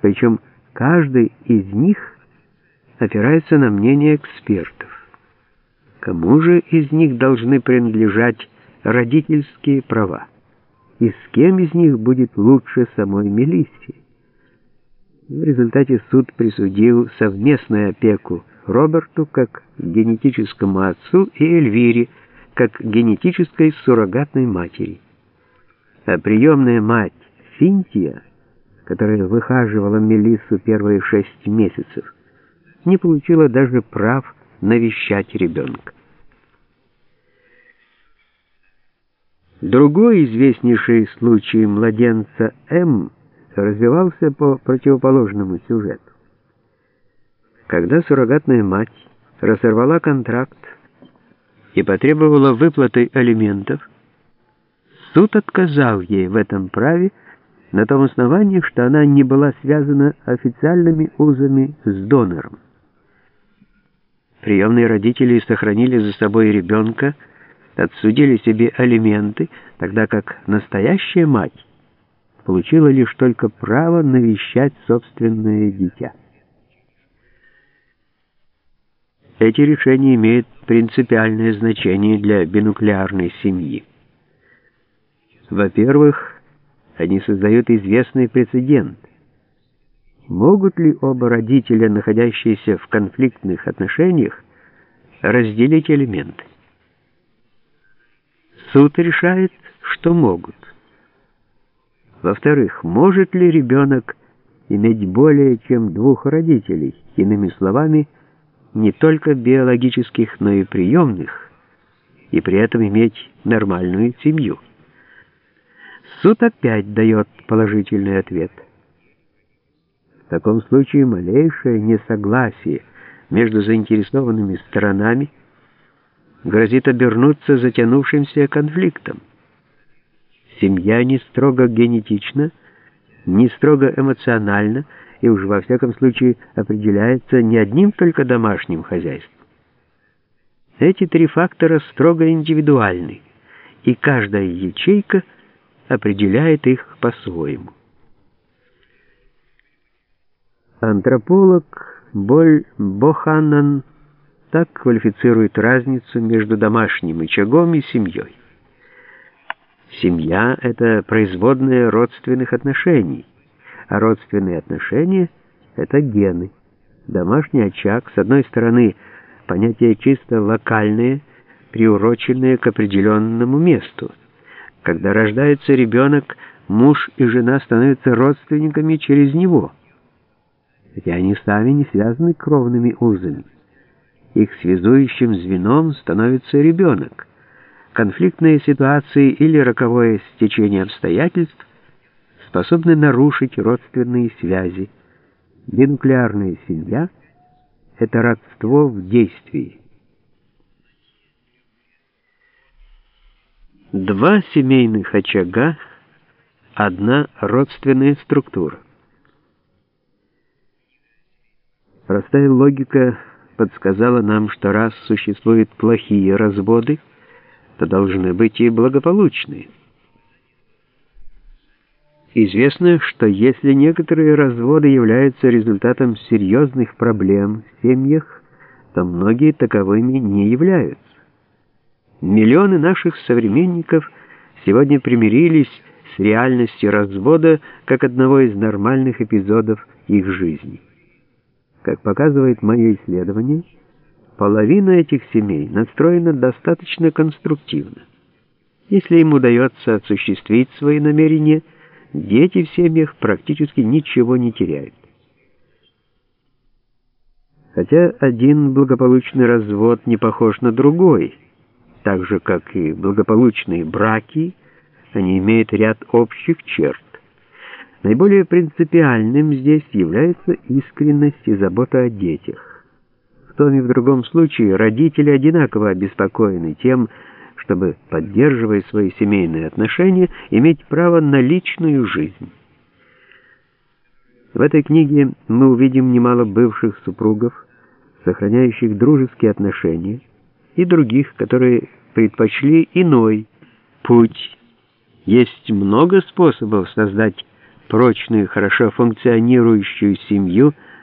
Причем каждый из них опирается на мнение экспертов. Кому же из них должны принадлежать родительские права? И с кем из них будет лучше самой Мелисси? В результате суд присудил совместную опеку Роберту как генетическому отцу и Эльвире как генетической суррогатной матери. А приемная мать Синтия, которая выхаживала Мелиссу первые шесть месяцев, не получила даже прав навещать ребенка. Другой известнейший случай младенца М развивался по противоположному сюжету. Когда суррогатная мать разорвала контракт и потребовала выплаты алиментов, суд отказал ей в этом праве на том основании, что она не была связана официальными узами с донором. Приемные родители сохранили за собой ребенка, отсудили себе алименты, тогда как настоящая мать получила лишь только право навещать собственное дитя. Эти решения имеют принципиальное значение для бинуклеарной семьи. Во-первых, они создают известный прецедент. Могут ли оба родителя, находящиеся в конфликтных отношениях, разделить элементы? Суд решает, что могут. Во-вторых, может ли ребенок иметь более чем двух родителей, иными словами, не только биологических, но и приемных, и при этом иметь нормальную семью? Суд опять дает положительный ответ. В таком случае малейшее несогласие между заинтересованными сторонами грозит обернуться затянувшимся конфликтом. Семья не строго генетична, не строго эмоциональна и уж во всяком случае определяется не одним только домашним хозяйством. Эти три фактора строго индивидуальны, и каждая ячейка определяет их по-своему. Антрополог Боль Боханнан так квалифицирует разницу между домашним очагом и семьей. Семья — это производная родственных отношений, а родственные отношения — это гены. Домашний очаг, с одной стороны, понятие чисто локальное, приуроченное к определенному месту. Когда рождается ребенок, муж и жена становятся родственниками через него, хотя они сами не связаны кровными узами. Их связующим звеном становится ребенок конфликтные ситуации или роковое стечение обстоятельств способны нарушить родственные связи. Бинуклеарная семья — это родство в действии. Два семейных очага, одна родственная структура. Простая логика подсказала нам, что раз существуют плохие разводы, то должны быть и благополучные. Известно, что если некоторые разводы являются результатом серьезных проблем в семьях, то многие таковыми не являются. Миллионы наших современников сегодня примирились с реальностью развода как одного из нормальных эпизодов их жизни. Как показывает мое исследование, Половина этих семей настроена достаточно конструктивно. Если им удается осуществить свои намерения, дети в семьях практически ничего не теряют. Хотя один благополучный развод не похож на другой, так же, как и благополучные браки, они имеют ряд общих черт. Наиболее принципиальным здесь является искренность и забота о детях том и в другом случае родители одинаково обеспокоены тем, чтобы, поддерживая свои семейные отношения, иметь право на личную жизнь. В этой книге мы увидим немало бывших супругов, сохраняющих дружеские отношения, и других, которые предпочли иной путь. Есть много способов создать прочную, хорошо функционирующую семью –